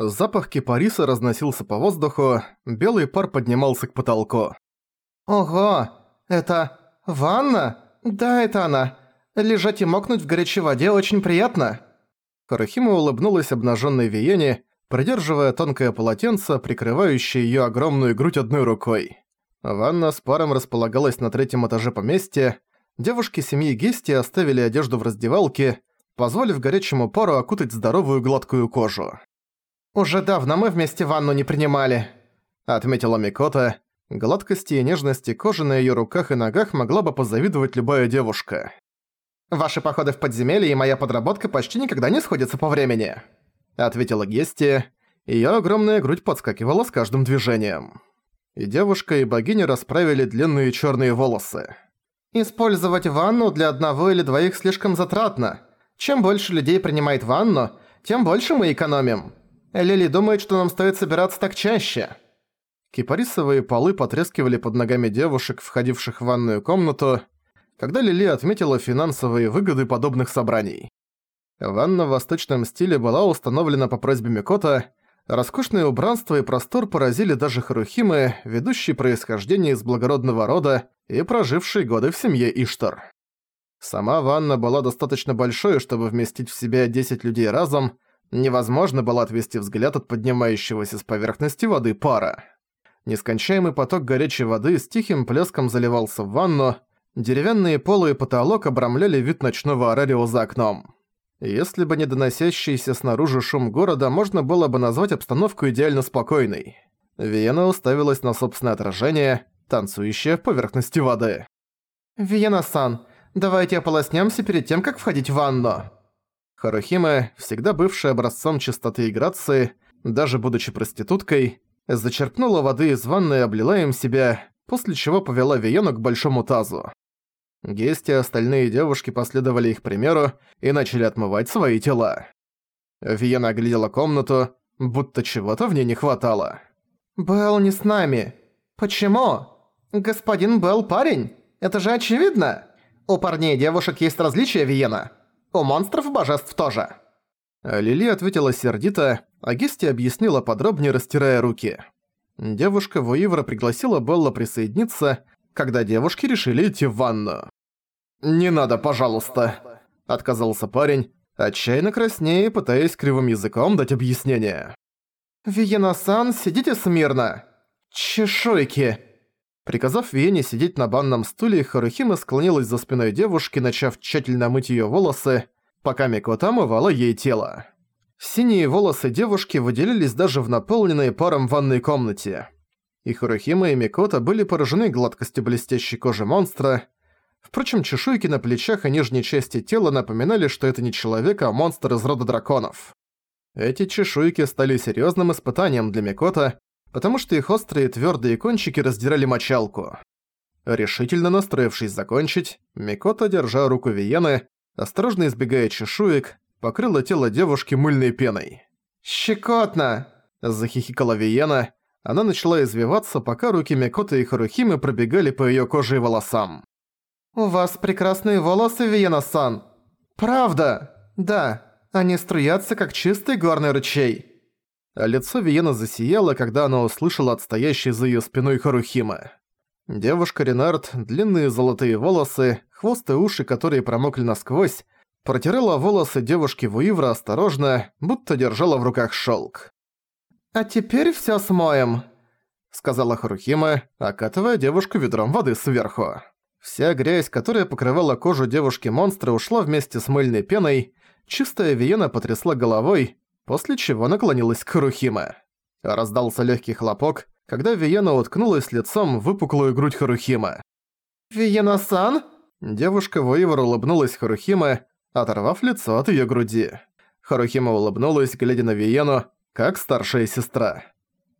Запах кипариса разносился по воздуху, белый пар поднимался к потолку. «Ого! Это... ванна? Да, это она. Лежать и мокнуть в горячей воде очень приятно». Харахима улыбнулась обнаженной Виене, придерживая тонкое полотенце, прикрывающее её огромную грудь одной рукой. Ванна с паром располагалась на третьем этаже поместья. Девушки семьи Гести оставили одежду в раздевалке, позволив горячему пару окутать здоровую гладкую кожу. «Уже давно мы вместе ванну не принимали», — отметила Микота. Гладкости и нежности кожи на её руках и ногах могла бы позавидовать любая девушка. «Ваши походы в подземелье и моя подработка почти никогда не сходятся по времени», — ответила Гести. Её огромная грудь подскакивала с каждым движением и девушка и богиня расправили длинные черные волосы. «Использовать ванну для одного или двоих слишком затратно. Чем больше людей принимает ванну, тем больше мы экономим. Лили думает, что нам стоит собираться так чаще». Кипарисовые полы потрескивали под ногами девушек, входивших в ванную комнату, когда Лили отметила финансовые выгоды подобных собраний. Ванна в восточном стиле была установлена по просьбе Микота, Роскошное убранство и простор поразили даже Харухимы, ведущий происхождение из благородного рода и проживший годы в семье Иштар. Сама ванна была достаточно большой, чтобы вместить в себя 10 людей разом, невозможно было отвести взгляд от поднимающегося с поверхности воды пара. Нескончаемый поток горячей воды с тихим плеском заливался в ванну, деревянные полы и потолок обрамляли вид ночного арарио за окном. Если бы не доносящийся снаружи шум города, можно было бы назвать обстановку идеально спокойной. Виена уставилась на собственное отражение, танцующее в поверхности воды. «Виена-сан, давайте ополоснемся перед тем, как входить в ванну». Харухима, всегда бывшая образцом чистоты и грации, даже будучи проституткой, зачерпнула воды из ванны и облила им себя, после чего повела Виену к большому тазу. Гести и остальные девушки последовали их примеру и начали отмывать свои тела. Виена оглядела комнату, будто чего-то в ней не хватало. «Белл не с нами. Почему? Господин Белл парень? Это же очевидно. У парней и девушек есть различия, Виена. У монстров и божеств тоже». Лили ответила сердито, а Гести объяснила подробнее, растирая руки. Девушка Вуивра пригласила Белла присоединиться, когда девушки решили идти в ванну. «Не надо, пожалуйста», — отказался парень, отчаянно краснея, пытаясь кривым языком дать объяснение. «Виена-сан, сидите смирно! Чешуйки!» Приказав Виене сидеть на банном стуле, Харухима склонилась за спиной девушки, начав тщательно мыть её волосы, пока Микота омывала ей тело. Синие волосы девушки выделились даже в наполненной паром ванной комнате и Хурахима и Микота были поражены гладкостью блестящей кожи монстра. Впрочем, чешуйки на плечах и нижней части тела напоминали, что это не человек, а монстр из рода драконов. Эти чешуйки стали серьезным испытанием для Микота, потому что их острые твердые кончики раздирали мочалку. Решительно настроившись закончить, Микота, держа руку Виены, осторожно избегая чешуек, покрыла тело девушки мыльной пеной. «Щекотно!» – захихикала Виена, она начала извиваться, пока руки Микоты и Харухимы пробегали по её коже и волосам. «У вас прекрасные волосы, Виена-сан!» «Правда! Да, они струятся, как чистый горный ручей!» А лицо Виена засияло, когда она услышала отстоящий за её спиной Харухимы. Девушка Ренард, длинные золотые волосы, хвост и уши, которые промокли насквозь, протирала волосы девушки Вуивра осторожно, будто держала в руках шелк. «А теперь всё смоем», — сказала Харухима, окатывая девушку ведром воды сверху. Вся грязь, которая покрывала кожу девушки-монстра, ушла вместе с мыльной пеной, чистая Виена потрясла головой, после чего наклонилась к Харухиме. Раздался легкий хлопок, когда Виена уткнулась лицом в выпуклую грудь Харухима. «Виена-сан?» Девушка Воивор улыбнулась Харухиме, оторвав лицо от её груди. Харухима улыбнулась, глядя на Виену, как старшая сестра.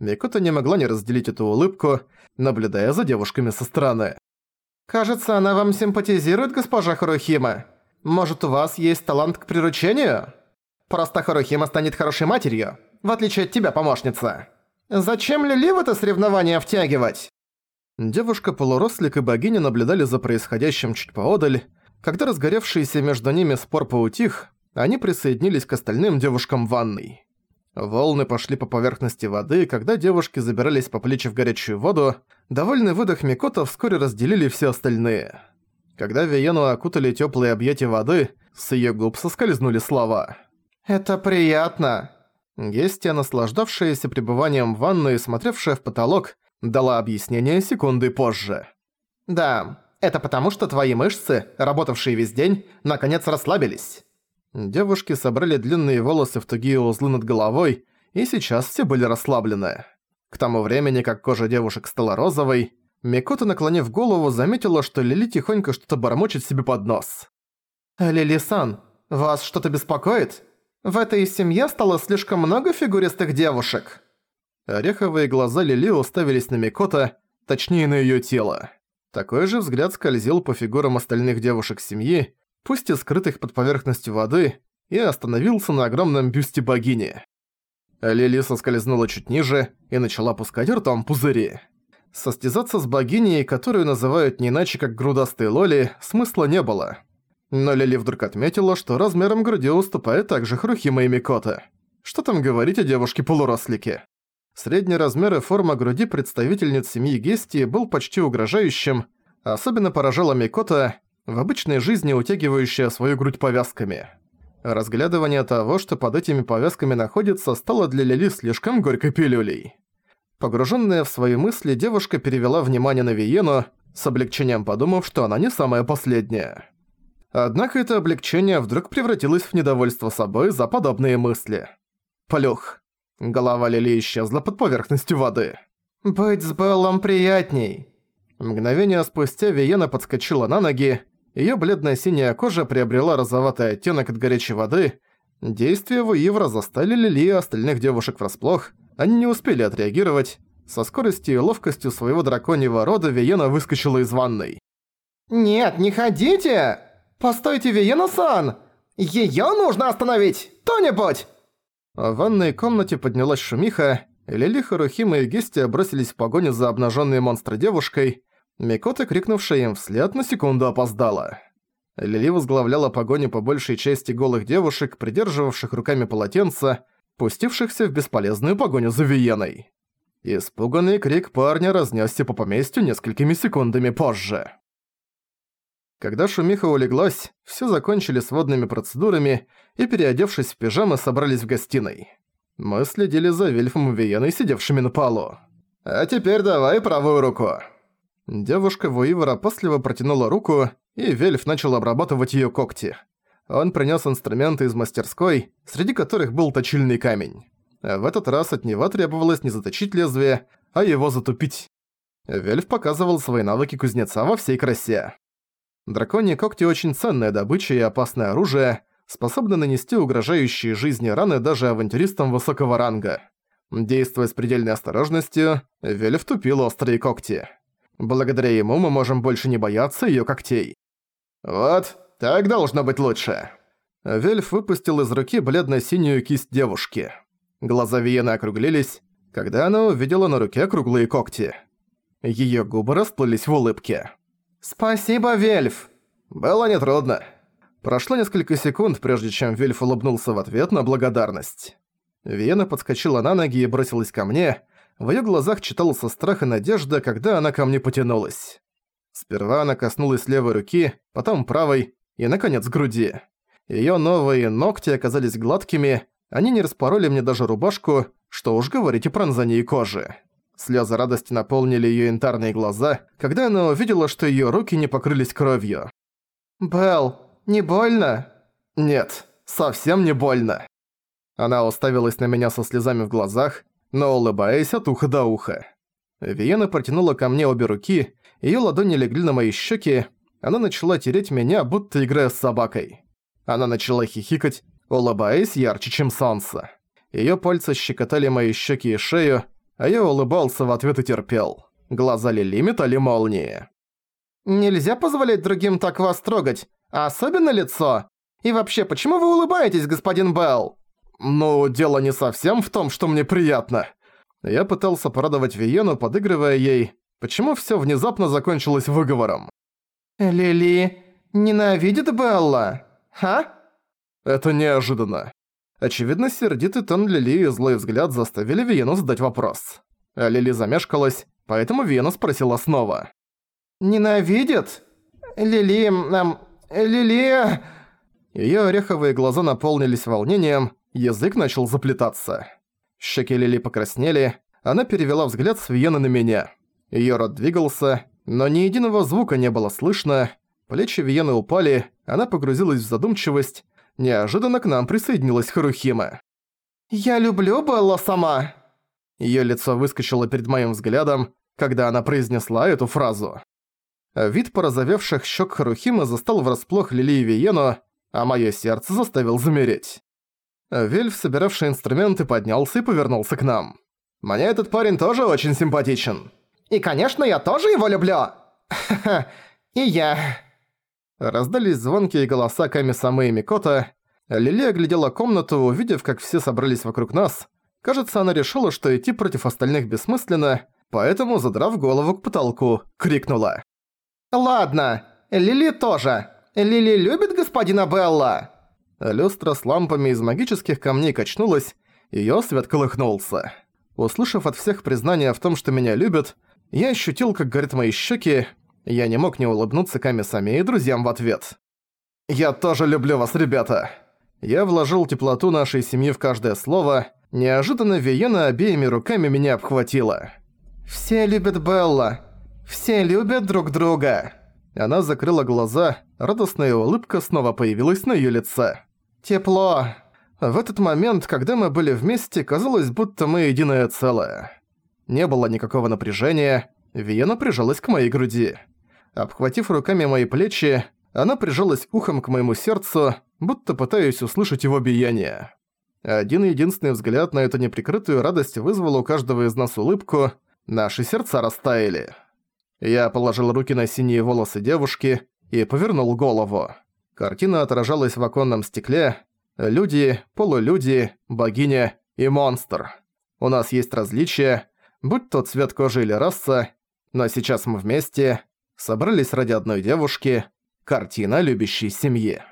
Микота не могла не разделить эту улыбку, наблюдая за девушками со стороны. «Кажется, она вам симпатизирует, госпожа Харухима. Может, у вас есть талант к приручению? Просто Харухима станет хорошей матерью, в отличие от тебя, помощница. Зачем Лили в это соревнование втягивать?» Девушка-полурослик и богиня наблюдали за происходящим чуть поодаль. Когда разгоревшийся между ними спор поутих, они присоединились к остальным девушкам в ванной. Волны пошли по поверхности воды, когда девушки забирались по плечи в горячую воду, довольный выдох Микота вскоре разделили все остальные. Когда Виену окутали теплые объятия воды, с ее губ соскользнули слова. «Это приятно!» Гестия, наслаждавшаяся пребыванием в ванной и смотревшая в потолок, дала объяснение секунды позже. «Да, это потому, что твои мышцы, работавшие весь день, наконец расслабились». Девушки собрали длинные волосы в тугие узлы над головой, и сейчас все были расслаблены. К тому времени, как кожа девушек стала розовой, Микота, наклонив голову, заметила, что Лили тихонько что-то бормочет себе под нос. «Лили-сан, вас что-то беспокоит? В этой семье стало слишком много фигуристых девушек». Ореховые глаза Лили уставились на Микота, точнее на её тело. Такой же взгляд скользил по фигурам остальных девушек семьи, пусть и скрытых под поверхностью воды, и остановился на огромном бюсте богини. Лили соскользнула чуть ниже и начала пускать ртом пузыри. Состязаться с богиней, которую называют не иначе как грудастые лоли, смысла не было. Но Лили вдруг отметила, что размером груди уступает также Хрухима и Микота. Что там говорить о девушке-полурослике? Средний размер и форма груди представительниц семьи Гестии был почти угрожающим, особенно поражала Микота, в обычной жизни утягивающая свою грудь повязками. Разглядывание того, что под этими повязками находится, стало для Лили слишком горькой пилюлей. Погруженная в свои мысли, девушка перевела внимание на Виену, с облегчением подумав, что она не самая последняя. Однако это облегчение вдруг превратилось в недовольство собой за подобные мысли. Плюх. Голова Лили исчезла под поверхностью воды. «Быть с Беллом приятней». Мгновение спустя Виена подскочила на ноги, её бледно-синяя кожа приобрела розоватый оттенок от горячей воды. Действия Вуивра застали Лили и остальных девушек врасплох, они не успели отреагировать. Со скоростью и ловкостью своего драконьего рода Виена выскочила из ванной. «Нет, не ходите! Постойте, Виена-сан! Её нужно остановить! Кто-нибудь!» В ванной комнате поднялась шумиха, Лили, Харухима и Гестия бросились в погоню за обнаженной монстра девушкой. Микота, крикнувшая им вслед, на секунду опоздала. Лили возглавляла погоню по большей части голых девушек, придерживавших руками полотенца, пустившихся в бесполезную погоню за Виеной. Испуганный крик парня разнесся по поместью несколькими секундами позже. Когда шумиха улеглась, все закончили с водными процедурами и, переодевшись в пижамы, собрались в гостиной. Мы следили за Вильфом и Виеной, сидевшими на полу. «А теперь давай правую руку». Девушка Вуивера опасливо протянула руку, и Вельф начал обрабатывать её когти. Он принёс инструменты из мастерской, среди которых был точильный камень. В этот раз от него требовалось не заточить лезвие, а его затупить. Вельф показывал свои навыки кузнеца во всей красе. Драконьи когти очень ценная добыча и опасное оружие, способны нанести угрожающие жизни раны даже авантюристам высокого ранга. Действуя с предельной осторожностью, Вельф тупил острые когти. Благодаря ему мы можем больше не бояться её когтей. «Вот, так должно быть лучше». Вельф выпустил из руки бледно-синюю кисть девушки. Глаза Виены округлились, когда она увидела на руке круглые когти. Её губы расплылись в улыбке. «Спасибо, Вельф!» «Было нетрудно». Прошло несколько секунд, прежде чем Вельф улыбнулся в ответ на благодарность. Виена подскочила на ноги и бросилась ко мне. В её глазах читался страх и надежда, когда она ко мне потянулась. Сперва она коснулась левой руки, потом правой и, наконец, груди. Её новые ногти оказались гладкими, они не распороли мне даже рубашку, что уж говорить о пронзании кожи. Слёзы радости наполнили её янтарные глаза, когда она увидела, что её руки не покрылись кровью. «Белл, не больно?» «Нет, совсем не больно». Она уставилась на меня со слезами в глазах, но улыбаясь от уха до уха. Виена протянула ко мне обе руки, её ладони легли на мои щеки, она начала тереть меня, будто играя с собакой. Она начала хихикать, улыбаясь ярче, чем солнце. Её пальцы щекотали мои щеки и шею, а я улыбался в ответ и терпел. Глаза Лили метали молнии. «Нельзя позволять другим так вас трогать, а особенно лицо. И вообще, почему вы улыбаетесь, господин Белл?» «Ну, дело не совсем в том, что мне приятно». Я пытался порадовать Виену, подыгрывая ей, почему всё внезапно закончилось выговором. «Лили ненавидит Белла, а?» Это неожиданно. Очевидно, сердитый тон Лили и злой взгляд заставили Виену задать вопрос. А Лили замешкалась, поэтому Виена спросила снова. «Ненавидит? Лили... Эм, Лили...» Её ореховые глаза наполнились волнением, язык начал заплетаться. Щеки Лили покраснели, она перевела взгляд с Виены на меня. Её рот двигался, но ни единого звука не было слышно, плечи Виены упали, она погрузилась в задумчивость, неожиданно к нам присоединилась Харухима. «Я люблю Белла сама!» Её лицо выскочило перед моим взглядом, когда она произнесла эту фразу. Вид порозовевших щек Харухимы застал врасплох Лили и Виену, а моё сердце заставил замереть. Вельф, собиравший инструменты, поднялся и повернулся к нам. «Мне этот парень тоже очень симпатичен». «И, конечно, я тоже его люблю!» «Ха-ха, и я...» Раздались звонкие голоса Ками-самы и Микота. Лили оглядела комнату, увидев, как все собрались вокруг нас. Кажется, она решила, что идти против остальных бессмысленно, поэтому, задрав голову к потолку, крикнула. «Ладно, Лили тоже. Лили любит господина Белла?» Люстра с лампами из магических камней качнулась, её свет колыхнулся. Услышав от всех признание в том, что меня любят, я ощутил, как горят мои щеки, я не мог не улыбнуться Ками-сами и друзьям в ответ. «Я тоже люблю вас, ребята!» Я вложил теплоту нашей семьи в каждое слово, неожиданно Виена обеими руками меня обхватила. «Все любят Белла. Все любят друг друга». Она закрыла глаза, радостная улыбка снова появилась на её лице. «Тепло». В этот момент, когда мы были вместе, казалось, будто мы единое целое. Не было никакого напряжения, Виена прижалась к моей груди. Обхватив руками мои плечи, она прижалась ухом к моему сердцу, будто пытаясь услышать его биение. Один единственный взгляд на эту неприкрытую радость вызвал у каждого из нас улыбку, наши сердца растаяли. Я положил руки на синие волосы девушки и повернул голову. Картина отражалась в оконном стекле. Люди, полулюди, богиня и монстр. У нас есть различия, будь то цвет кожи или раса, но сейчас мы вместе, собрались ради одной девушки, картина любящей семьи.